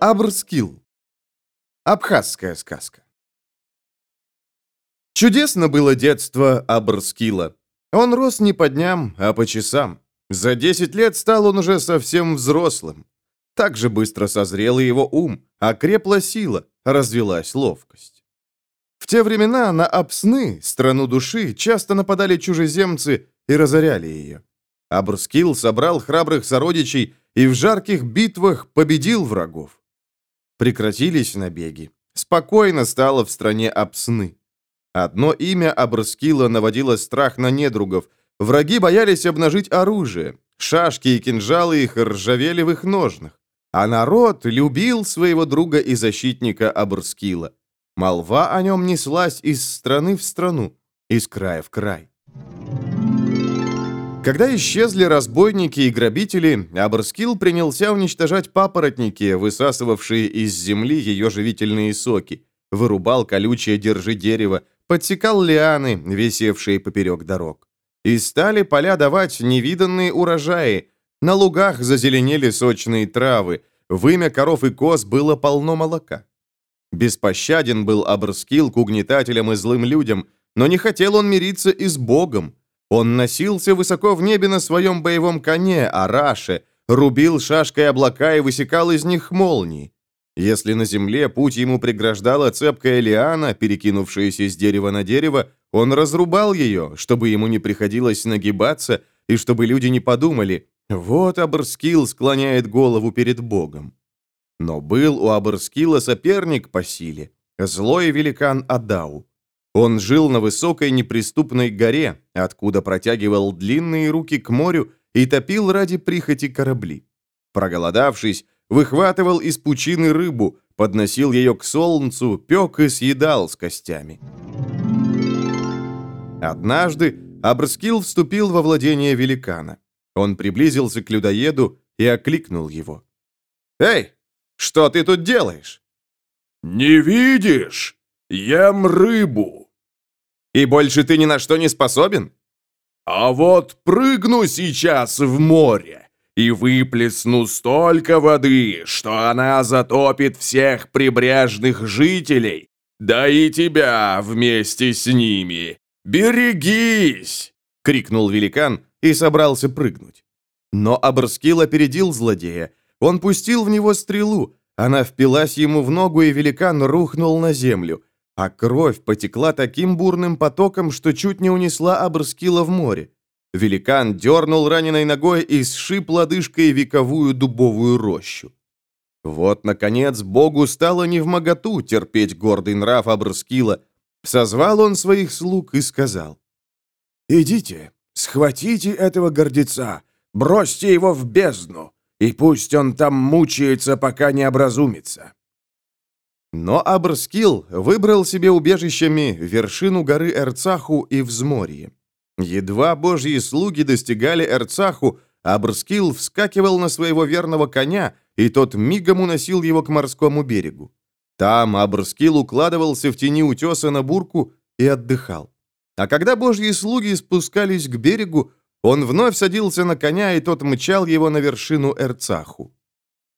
Абрскил. Абхазская сказка. Чудесно было детство Абрскила. Он рос не по дням, а по часам. За 10 лет стал он уже совсем взрослым. Так же быстро созрел и его ум, окрепла сила, развелась ловкость. В те времена на Апсны, страну души, часто нападали чужеземцы и разоряли ее. Абрскил собрал храбрых сородичей и в жарких битвах победил врагов. Прекратились набеги. Спокойно стало в стране Апсны. Одно имя Абрскила наводило страх на недругов. Враги боялись обнажить оружие. Шашки и кинжалы их ржавели в их ножнах. А народ любил своего друга и защитника Абрскила. Молва о нем неслась из страны в страну, из края в край. Когда исчезли разбойники и грабители, Абрскил принялся уничтожать папоротники, высасывавшие из земли ее живительные соки, вырубал колючее держи дерева, подсекал лианы, висевшие поперек дорог. И стали поля давать невиданные урожаи. На лугах зазеленели сочные травы, вымя коров и коз было полно молока. Беспощаден был Абрскил к угнетателям и злым людям, но не хотел он мириться и с Богом. Он носился высоко в небе на своем боевом коне, Араше, рубил шашкой облака и высекал из них молнии. Если на земле путь ему преграждала цепкая лиана, перекинувшаяся с дерева на дерево, он разрубал ее, чтобы ему не приходилось нагибаться, и чтобы люди не подумали, вот Абрскил склоняет голову перед Богом. Но был у Абрскила соперник по силе, злой великан Адау. Он жил на высокой неприступной горе, откуда протягивал длинные руки к морю и топил ради прихоти корабли. Проголодавшись, выхватывал из пучины рыбу, подносил ее к солнцу, пек и съедал с костями. Однажды Абрскил вступил во владение великана. Он приблизился к людоеду и окликнул его. «Эй, что ты тут делаешь?» «Не видишь? Ем рыбу». «И больше ты ни на что не способен?» «А вот прыгну сейчас в море и выплесну столько воды, что она затопит всех прибрежных жителей, да и тебя вместе с ними. Берегись!» — крикнул великан и собрался прыгнуть. Но Абрскил опередил злодея. Он пустил в него стрелу, она впилась ему в ногу, и великан рухнул на землю, а кровь потекла таким бурным потоком, что чуть не унесла Абрскила в море. Великан дернул раненой ногой и сшиб лодыжкой вековую дубовую рощу. Вот, наконец, Богу стало невмоготу терпеть гордый нрав Абрскила. Созвал он своих слуг и сказал. «Идите, схватите этого гордеца, бросьте его в бездну, и пусть он там мучается, пока не образумится». Но Абрскил выбрал себе убежищами вершину горы Эрцаху и Взморье. Едва божьи слуги достигали Эрцаху, Абрскил вскакивал на своего верного коня, и тот мигом уносил его к морскому берегу. Там Абрскил укладывался в тени утеса на бурку и отдыхал. А когда божьи слуги спускались к берегу, он вновь садился на коня, и тот мчал его на вершину Эрцаху.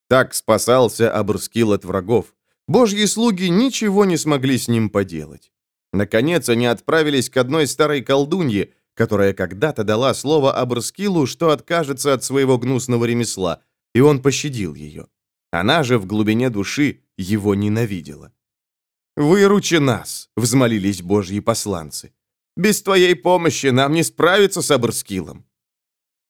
Так спасался Абрскил от врагов. Божьи слуги ничего не смогли с ним поделать. Наконец они отправились к одной старой колдунье, которая когда-то дала слово Абрскилу, что откажется от своего гнусного ремесла, и он пощадил ее. Она же в глубине души его ненавидела. «Выручи нас!» — взмолились божьи посланцы. «Без твоей помощи нам не справиться с Абрскилом».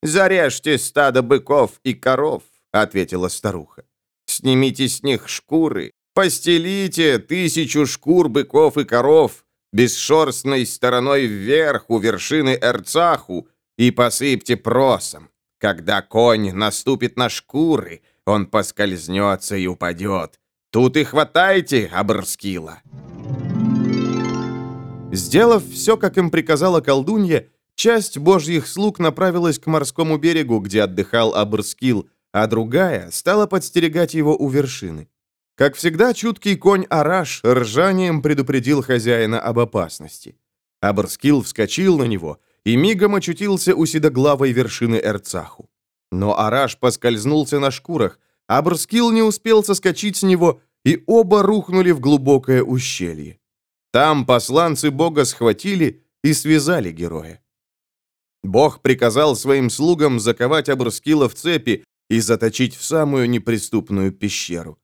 «Зарежьте стадо быков и коров», — ответила старуха. «Снимите с них шкуры, постелите тысячу шкур быков и коров, бесшерстной стороной вверх у вершины Эрцаху и посыпьте просом. Когда конь наступит на шкуры, он поскользнется и упадет. Тут и хватайте, Абрскила. Сделав все, как им приказала колдунья, часть божьих слуг направилась к морскому берегу, где отдыхал Абрскил, а другая стала подстерегать его у вершины. Как всегда, чуткий конь Араш ржанием предупредил хозяина об опасности. Абрскил вскочил на него и мигом очутился у седоглавой вершины Эрцаху. Но Араш поскользнулся на шкурах, а Брскил не успел соскочить с него, и оба рухнули в глубокое ущелье. Там посланцы бога схватили и связали героя. Бог приказал своим слугам заковать Абрскила в цепи и заточить в самую неприступную пещеру.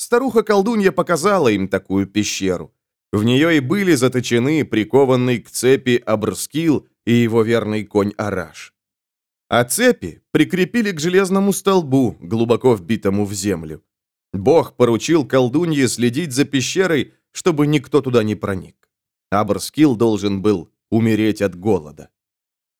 Старуха-колдунья показала им такую пещеру. В нее и были заточены прикованный к цепи Абрскил и его верный конь Араш. А цепи прикрепили к железному столбу, глубоко вбитому в землю. Бог поручил колдунье следить за пещерой, чтобы никто туда не проник. Абрскил должен был умереть от голода.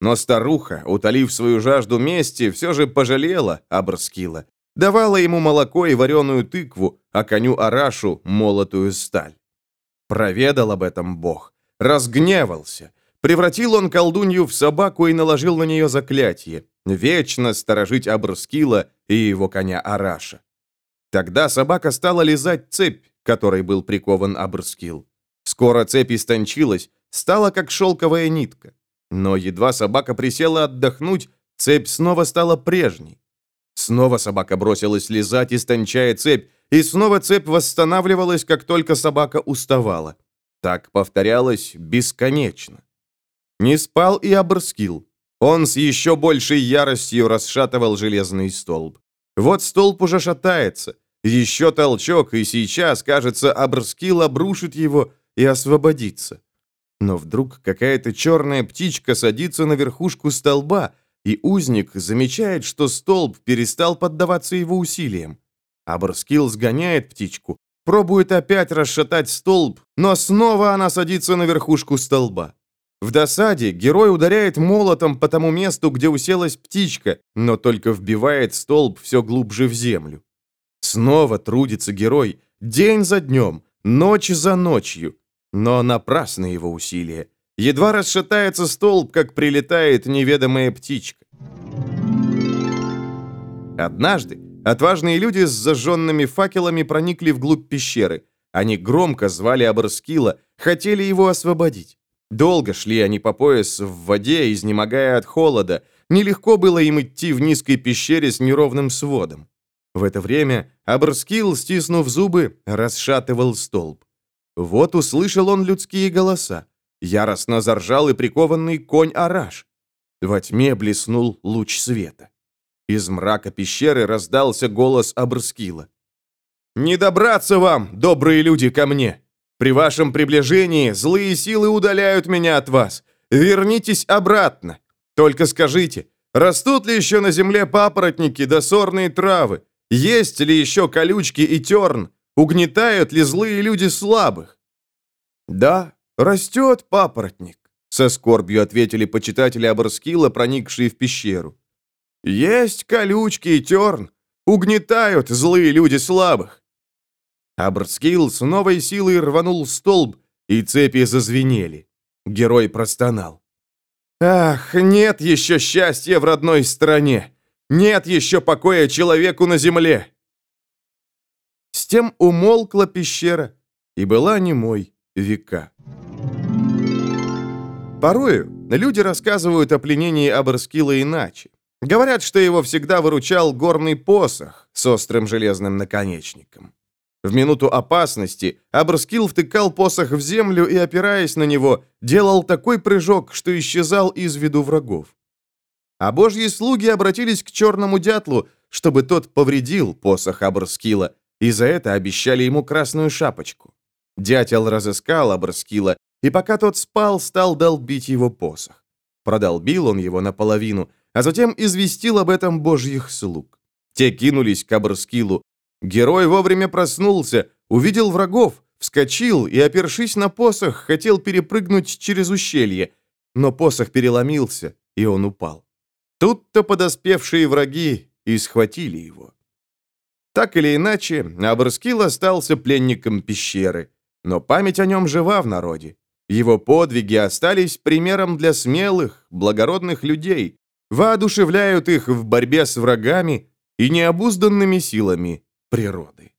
Но старуха, утолив свою жажду мести, все же пожалела Абрскила, давала ему молоко и вареную тыкву, а коню Арашу молотую сталь. Проведал об этом Бог, разгневался, Превратил он колдунью в собаку и наложил на нее заклятие, вечно сторожить Абрскила и его коня Араша. Тогда собака стала лизать цепь, которой был прикован Абрскил. Скоро цепь истончилась, стала как шелковая нитка. Но едва собака присела отдохнуть, цепь снова стала прежней. Снова собака бросилась лизать, истончая цепь, и снова цепь восстанавливалась, как только собака уставала. Так повторялось бесконечно. Не спал и Абрскил. Он с еще большей яростью расшатывал железный столб. Вот столб уже шатается. Еще толчок, и сейчас, кажется, Абрскил обрушит его и освободится. Но вдруг какая-то черная птичка садится на верхушку столба, и узник замечает, что столб перестал поддаваться его усилиям. Абрскил сгоняет птичку, пробует опять расшатать столб, но снова она садится на верхушку столба. В досаде герой ударяет молотом по тому месту, где уселась птичка, но только вбивает столб все глубже в землю. Снова трудится герой, день за днем, ночь за ночью. Но напрасны его усилия. Едва расшатается столб, как прилетает неведомая птичка. Однажды отважные люди с зажженными факелами проникли вглубь пещеры. Они громко звали Абрскила, хотели его освободить. Долго шли они по пояс в воде, изнемогая от холода. Нелегко было им идти в низкой пещере с неровным сводом. В это время Абрскил, стиснув зубы, расшатывал столб. Вот услышал он людские голоса. Яростно заржал и прикованный конь Араш. Во тьме блеснул луч света. Из мрака пещеры раздался голос Абрскила. «Не добраться вам, добрые люди, ко мне! При вашем приближении злые силы удаляют меня от вас. Вернитесь обратно. Только скажите, растут ли еще на земле папоротники да сорные травы? Есть ли еще колючки и терн? Угнетают ли злые люди слабых? Да, растет папоротник, со скорбью ответили почитатели Абрскила, проникшие в пещеру. Есть колючки и терн. Угнетают злые люди слабых. Абрскил с новой силой рванул столб, и цепи зазвенели. Герой простонал. «Ах, нет еще счастья в родной стране! Нет еще покоя человеку на земле!» С тем умолкла пещера, и была немой века. Порою люди рассказывают о пленении Абрскила иначе. Говорят, что его всегда выручал горный посох с острым железным наконечником. В минуту опасности Абрскил втыкал посох в землю и, опираясь на него, делал такой прыжок, что исчезал из виду врагов. А божьи слуги обратились к черному дятлу, чтобы тот повредил посох Абрскила, и за это обещали ему красную шапочку. Дятел разыскал Абрскила, и пока тот спал, стал долбить его посох. Продолбил он его наполовину, а затем известил об этом божьих слуг. Те кинулись к Абрскилу, Герой вовремя проснулся, увидел врагов, вскочил и, опершись на посох, хотел перепрыгнуть через ущелье, но посох переломился, и он упал. Тут-то подоспевшие враги и схватили его. Так или иначе, Абрскил остался пленником пещеры, но память о нем жива в народе. Его подвиги остались примером для смелых, благородных людей, воодушевляют их в борьбе с врагами и необузданными силами природы.